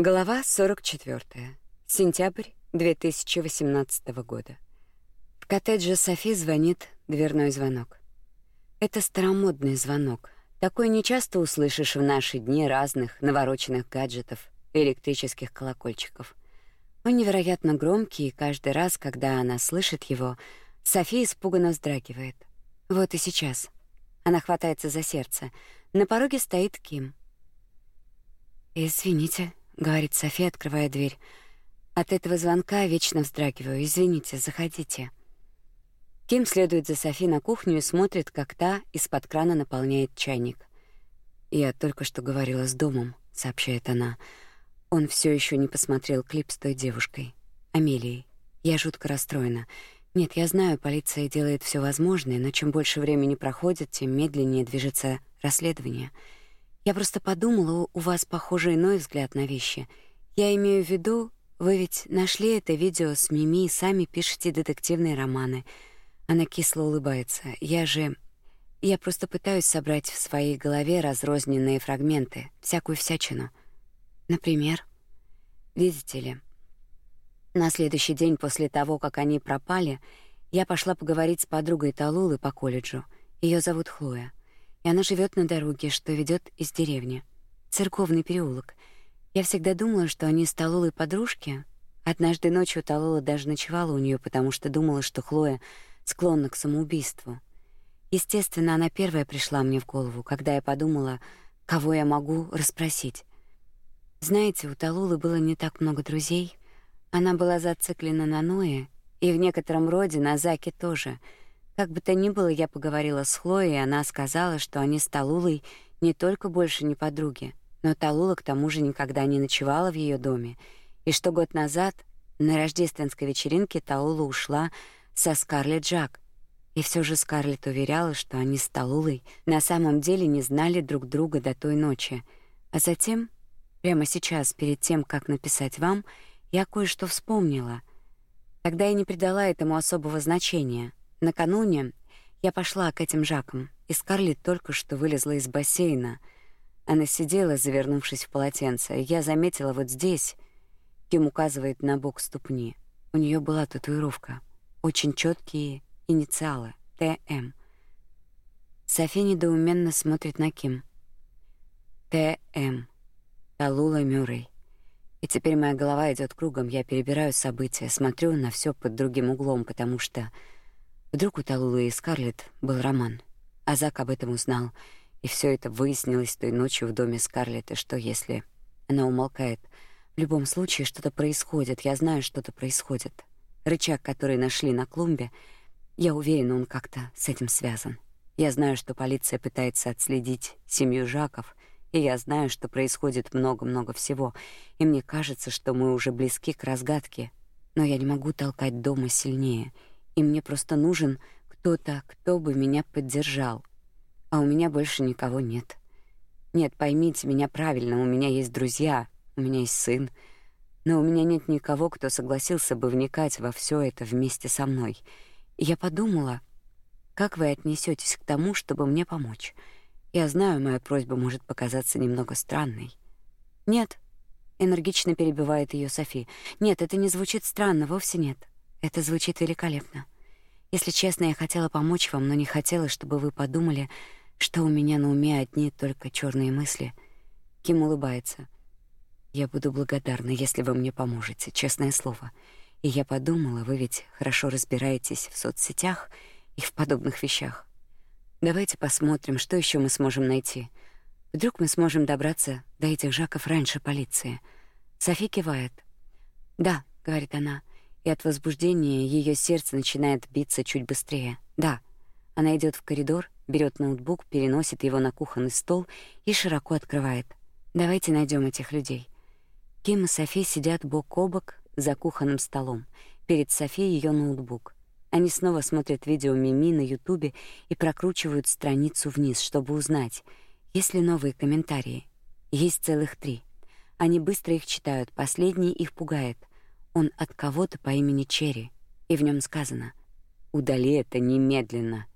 Глава 44. Сентябрь 2018 года. В коттедже Софи звонит дверной звонок. Это старомодный звонок. Такой не часто услышишь в наши дни разных навороченных гаджетов, электрических колокольчиков. Он невероятно громкий, и каждый раз, когда она слышит его, София испуганно вздрагивает. Вот и сейчас. Она хватается за сердце. На пороге стоит Ким. «Извините», — говорит София, открывая дверь. «От этого звонка вечно вздрагиваю. Извините, заходите». Ким следует за Софи на кухню и смотрит, как та из-под крана наполняет чайник. «Я только что говорила с домом», — сообщает она. Он все еще не посмотрел клип с той девушкой, Амелией. Я жутко расстроена. Нет, я знаю, полиция делает все возможное, но чем больше времени проходит, тем медленнее движется расследование. Я просто подумала, у вас, похоже, иной взгляд на вещи. Я имею в виду, вы ведь нашли это видео с Мими и сами пишете детективные романы. Она кисло улыбается. Я же я просто пытаюсь собрать в своей голове разрозненные фрагменты, всякую всячину. Например, видите ли, на следующий день после того, как они пропали, я пошла поговорить с подругой Талулы по колледжу. Ее зовут Хлоя, и она живет на дороге, что ведет из деревни. Церковный переулок. Я всегда думала, что они с Талулой подружки. Однажды ночью Талула даже ночевала у нее, потому что думала, что Хлоя склонна к самоубийству. Естественно, она первая пришла мне в голову, когда я подумала, кого я могу расспросить. Знаете, у Талулы было не так много друзей — она была зациклена на Ное и в некотором роде на Заке тоже. Как бы то ни было, я поговорила с Хлоей, и она сказала, что они с Талулой не только больше не подруги, но Талула к тому же никогда не ночевала в ее доме, и что год назад на рождественской вечеринке Талула ушла со Скарлетт Джак. И все же Скарлетт уверяла, что они с Талулой на самом деле не знали друг друга до той ночи. А затем, прямо сейчас, перед тем, как написать вам, я кое-что вспомнила. Тогда я не придала этому особого значения. Накануне я пошла к этим Жакам, и Скарлетт только что вылезла из бассейна. Она сидела, завернувшись в полотенце, я заметила вот здесь, Ким указывает на бок ступни. У нее была татуировка, очень четкие инициалы ТМ. Софи недоуменно смотрит на Ким. ТМ. Талула Мюррей. И теперь моя голова идет кругом, я перебираю события, смотрю на все под другим углом, потому что вдруг у Талулы и Скарлетт был роман. А Зак об этом узнал, и все это выяснилось той ночью в доме Скарлетт, и что если она умолкает? В любом случае что-то происходит, я знаю, что-то происходит. Рычаг, который нашли на клумбе, я уверена, он как-то с этим связан. Я знаю, что полиция пытается отследить семью Жаков, и я знаю, что происходит много-много всего, и мне кажется, что мы уже близки к разгадке. Но я не могу толкать дома сильнее, и мне просто нужен кто-то, кто бы меня поддержал. А у меня больше никого нет. Нет, поймите меня правильно, у меня есть друзья, у меня есть сын, но у меня нет никого, кто согласился бы вникать во все это вместе со мной. И я подумала, как вы отнесетесь к тому, чтобы мне помочь? Я знаю, моя просьба может показаться немного странной. Нет, энергично перебивает ее Софи. Нет, это не звучит странно, вовсе нет. Это звучит великолепно. Если честно, я хотела помочь вам, но не хотела, чтобы вы подумали, что у меня на уме одни только черные мысли. Ким улыбается. Я буду благодарна, если вы мне поможете, честное слово. И я подумала, вы ведь хорошо разбираетесь в соцсетях и в подобных вещах. Давайте посмотрим, что еще мы сможем найти. Вдруг мы сможем добраться до этих Жаков раньше полиции. Софи кивает. "Да", говорит она, и от возбуждения ее сердце начинает биться чуть быстрее. "Да". Она идет в коридор, берет ноутбук, переносит его на кухонный стол и широко открывает. "Давайте найдем этих людей". Ким и Софи сидят бок о бок за кухонным столом. Перед Софи ее ноутбук. Они снова смотрят видео Мими на Ютубе и прокручивают страницу вниз, чтобы узнать, есть ли новые комментарии. Есть целых три. Они быстро их читают, последний их пугает. Он от кого-то по имени Черри, и в нем сказано: "Удали это немедленно".